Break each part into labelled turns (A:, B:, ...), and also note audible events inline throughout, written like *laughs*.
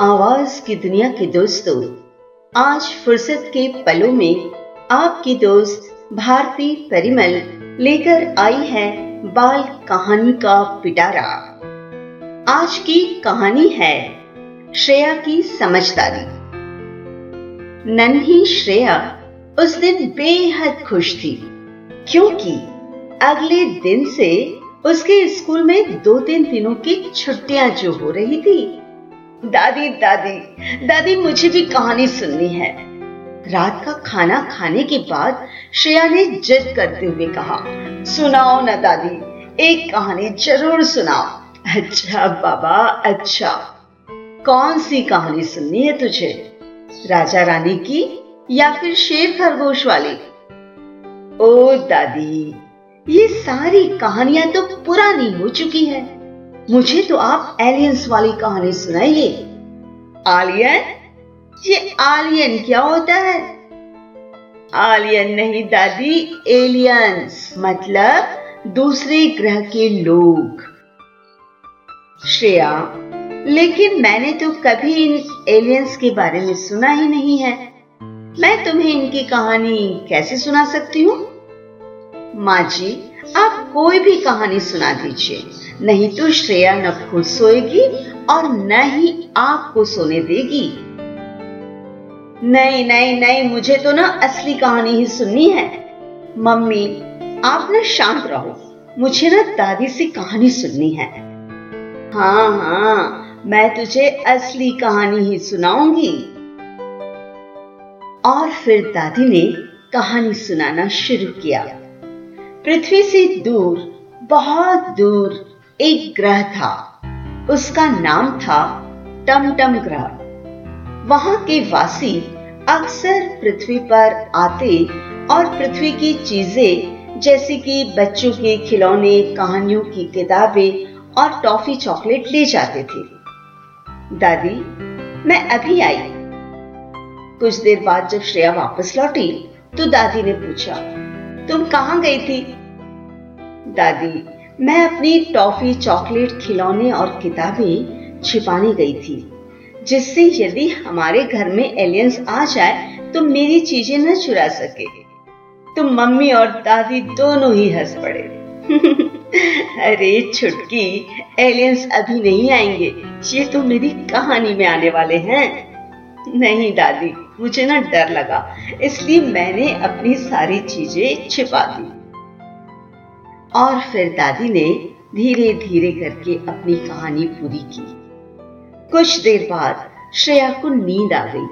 A: आवाज़ की दुनिया के दोस्तों, आज फुर्सत के पलों में आपकी दोस्त भारती परिमल लेकर आई है बाल कहानी का पिटारा। आज की कहानी है श्रेया की समझदारी। नन्ही श्रेया उस दिन बेहद खुश थी, क्योंकि अगले दिन से उसके स्कूल में दो तीन दिनों की छुट्टियाँ जो हो रही थी दादी दादी दादी, मुझे भी कहानी सुननी है। रात का खाना खाने के बाद श्रेया ने जिद करते हुए कहा, सुनाओ ना दादी, एक कहानी ज़रूर सुनाओ। अच्छा बाबा अच्छा। कौन सी कहानी सुननी है तुझे? राजा रानी की या फिर शेर खरगोश वाली? ओ दादी, ये सारी कहानियाँ तो पुरानी हो चुकी है। मुझे तो आप एलियंस वाली कहानी सुनाइए। आलियन ये आलियन क्या होता है? आलियन नहीं, दादी एलियंस मतलब दूसरे ग्रह के लोग। श्रेया, लेकिन मैंने तो कभी इन एलियंस के बारे में सुना ही नहीं है। मैं तुम्हें इनकी कहानी कैसे सुना सकती हूँ? माँ जी कोई भी कहानी सुना दीजिए। नहीं तो श्रेया न खुद सोएगी और न ही आपको सोने देगी। नहीं नहीं नहीं, मुझे तो ना असली कहानी ही सुननी है। मम्मी, आप ना शांत रहो। मुझे ना दादी से कहानी सुननी है। हाँ हाँ मैं तुझे असली कहानी ही सुनाऊँगी। और फिर दादी ने कहानी सुनाना शुरू किया। पृथ्वी से दूर, बहुत दूर, एक ग्रह था। उसका नाम था टमटम ग्रह। वहाँ के वासी अक्सर पृथ्वी पर आते और पृथ्वी की चीज़ें, जैसे कि बच्चों के खिलौने, कहानियों की किताबें और टॉफी चॉकलेट ले जाते थे। दादी, मैं अभी आई। कुछ देर बाद जब श्रेया वापस लौटी तो दादी ने पूछा तुम कहाँ गई थी? दादी, मैं अपनी टॉफी, चॉकलेट, खिलौने और किताबें छिपाने गई थी। जिससे यदि हमारे घर में एलियंस आ जाए तो मेरी चीज़ें न चुरा सके। तो मम्मी और दादी दोनों ही हंस पड़े। *laughs* अरे, छुटकी एलियंस अभी नहीं आएँगे। ये तो मेरी कहानी में आने वाले हैं। नहीं, दादी। मुझे ना डर लगा, इसलिए मैंने अपनी सारी चीज़ें छिपा दी। और फिर दादी ने धीरे धीरे करके अपनी कहानी पूरी की। कुछ देर बाद श्रेया को नींद आ गई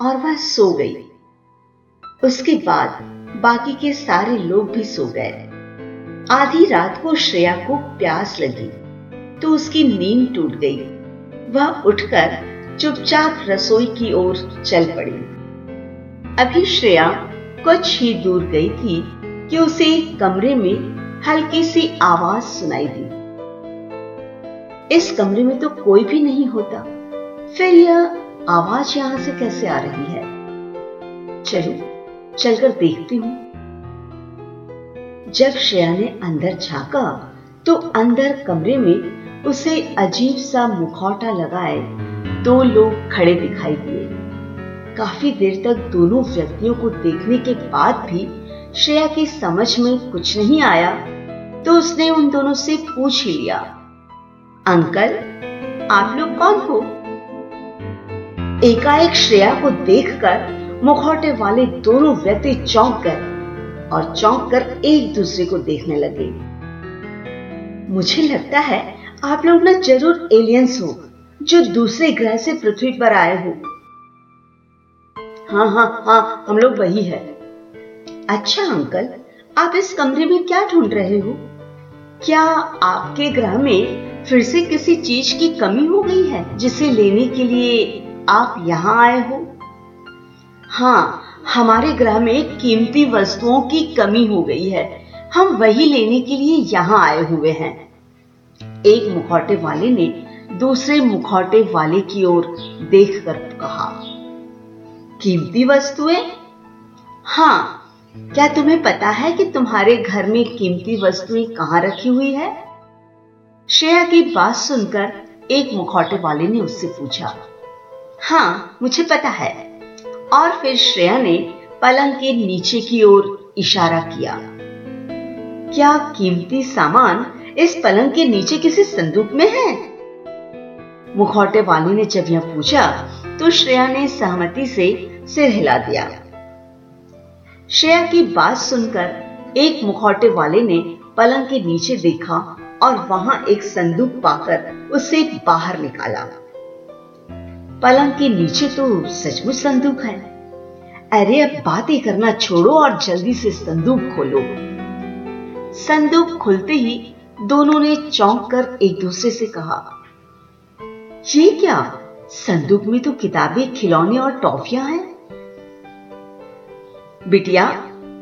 A: और वह सो गई। उसके बाद बाकी के सारे लोग भी सो गए। आधी रात को श्रेया को प्यास लगी तो उसकी नींद टूट गई। वह उठकर चुपचाप रसोई की ओर चल पड़ी। अभी श्रेया कुछ ही दूर गई थी कि उसे कमरे में हल्की सी आवाज़ सुनाई दी। इस कमरे में तो कोई भी नहीं होता। फिर यह आवाज़ यहाँ से कैसे आ रही है? चलो, चलकर देखती हूँ। जब श्रेया ने अंदर झांका तो अंदर कमरे में उसे अजीब सा मुखौटा लगाए दो लोग खड़े दिखाई दिए। काफ़ी देर तक दोनों व्यक्तियों को देखने के बाद भी श्रेया की समझ में कुछ नहीं आया तो उसने उन दोनों से पूछ ही लिया, अंकल, आप लोग कौन हो? एकाएक श्रेया को देखकर मुखौटे वाले दोनों व्यक्ति चौंक गए और चौंक कर एक दूसरे को देखने लगे। मुझे लगता है आप लोग ना ज़रूर एलियंस हो, जो दूसरे ग्रह से पृथ्वी पर आए हो। हाँ हाँ हाँ हम लोग वही है। अच्छा अंकल, आप इस कमरे में क्या ढूंढ रहे हो? क्या आपके ग्रह में फिर से किसी चीज़ की कमी हो गई है, जिसे लेने के लिए आप यहाँ आए हो? हाँ हमारे ग्रह में कीमती वस्तुओं की कमी हो गई है। हम वही लेने के लिए यहाँ आए हुए हैं। एक मुखौटे वाले ने दूसरे मुखौटे वाले की ओर देखकर कहा, कीमती वस्तुएँ हाँ क्या तुम्हें पता है कि तुम्हारे घर में कीमती वस्तुएँ कहाँ रखी हुई है? श्रेया की बात सुनकर एक मुखौटे वाले ने उससे पूछा हाँ मुझे पता है। और फिर श्रेया ने पलंग के नीचे की ओर इशारा किया, क्या कीमती सामान इस पलंग के नीचे किसी संदूक में है? मुखौटे वाली ने जब यह पूछा तो श्रेया ने सहमति से सिर हिला दिया। श्रेया की बात सुनकर एक मुखौटे वाले ने पलंग के नीचे देखा और वहाँ एक संदूक पाकर उसे बाहर निकाला। पलंग के नीचे तो सचमुच संदूक है। अरे, अब बातें करना छोड़ो और जल्दी से संदूक खोलो। संदूक खुलते ही दोनों ने चौंक कर एक दूसरे से कहा, ये क्या? संदूक में तो किताबें, खिलौने और टॉफियाँ हैं। बिटिया,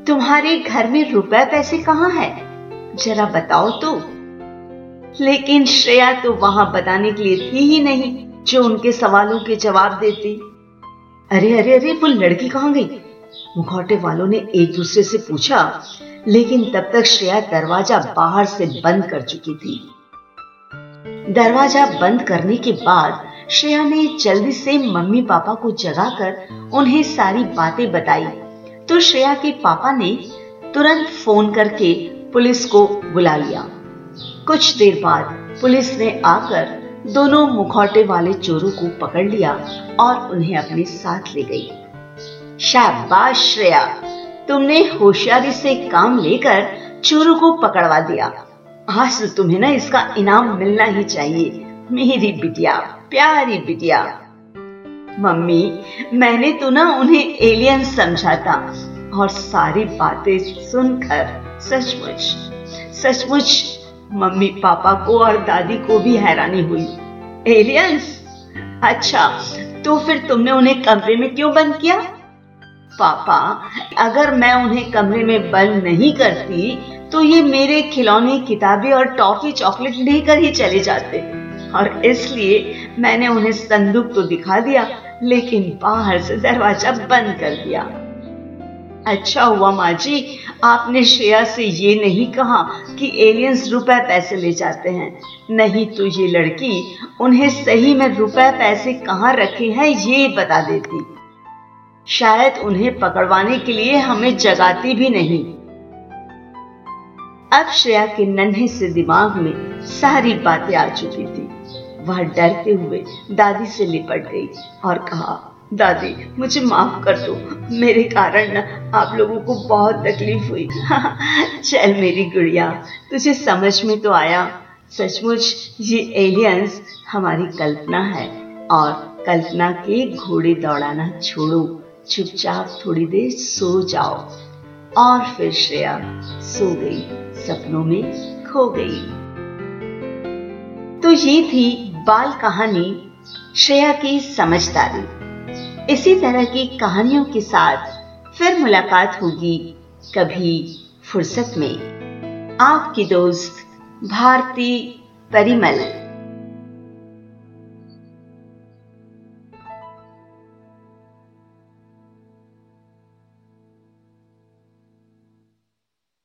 A: तुम्हारे घर में रुपए पैसे कहाँ है? जरा बताओ तो। लेकिन श्रेया तो वहाँ बताने के लिए थी ही नहीं, जो उनके सवालों के जवाब देती। अरे अरे अरे, वो लड़की कहाँ गई? मुखौटे वालों ने एक दूसरे से पूछा, लेकिन तब तक श्रेया दरवाज़ा बाहर से बंद कर चुकी थी। दरवाज़ा बंद करने के बाद श्रेया ने जल्दी से मम्मी पापा को जगाकर उन्हें सारी बातें बताई। तो श्रेया के पापा ने तुरंत फ़ोन करके पुलिस को बुला लिया। कुछ देर बाद पुलिस ने आकर दोनों मुखौटे वाले चोरों को पकड़ लिया और उन्हें अपने साथ ले गई। शाबाश श्रेया तुमने होशियारी से काम लेकर चोरों को पकड़वा दिया। आज तो तुम्हें ना इसका इनाम मिलना ही चाहिए। मेरी बिटिया, प्यारी बिटिया। मम्मी, मैंने तो ना उन्हें एलियन समझा था। और सारी बातें सुनकर सचमुच सचमुच मम्मी पापा को और दादी को भी हैरानी हुई। एलियंस? अच्छा तो फिर तुमने उन्हें कमरे में क्यों बंद किया? पापा, अगर मैं उन्हें कमरे में बंद नहीं करती तो ये मेरे खिलौने किताबें और टॉफी चॉकलेट लेकर ही चले जाते। और इसलिए मैंने उन्हें संदूक तो दिखा दिया, लेकिन बाहर से दरवाज़ा बंद कर दिया। अच्छा हुआ माँ जी आपने श्रेया से ये नहीं कहा कि एलियंस रुपए पैसे ले जाते हैं। नहीं तो ये लड़की उन्हें सही में रुपए पैसे कहाँ रखे हैं, ये बता देती। शायद उन्हें पकड़वाने के लिए हमें जगाती भी नहीं। अब श्रेया के नन्हे से दिमाग में सारी बातें आ चुकी थी। वह डरते हुए दादी से लिपट गई और कहा, दादी, मुझे माफ़ कर दो। मेरे कारण ना आप लोगों को बहुत तकलीफ़ हुई। *laughs* चल मेरी गुड़िया, तुझे समझ में तो आया। सचमुच ये एलियंस हमारी कल्पना है और कल्पना के घोड़े दौड़ाना छोड़ो। चुपचाप थोड़ी देर सो जाओ। और फिर श्रेया सो गई, सपनों में खो गई। तो ये थी बाल कहानी श्रेया की समझदारी। इसी तरह की कहानियों के साथ फिर मुलाकात होगी कभी फुर्सत में। आपकी दोस्त भारती परिमल।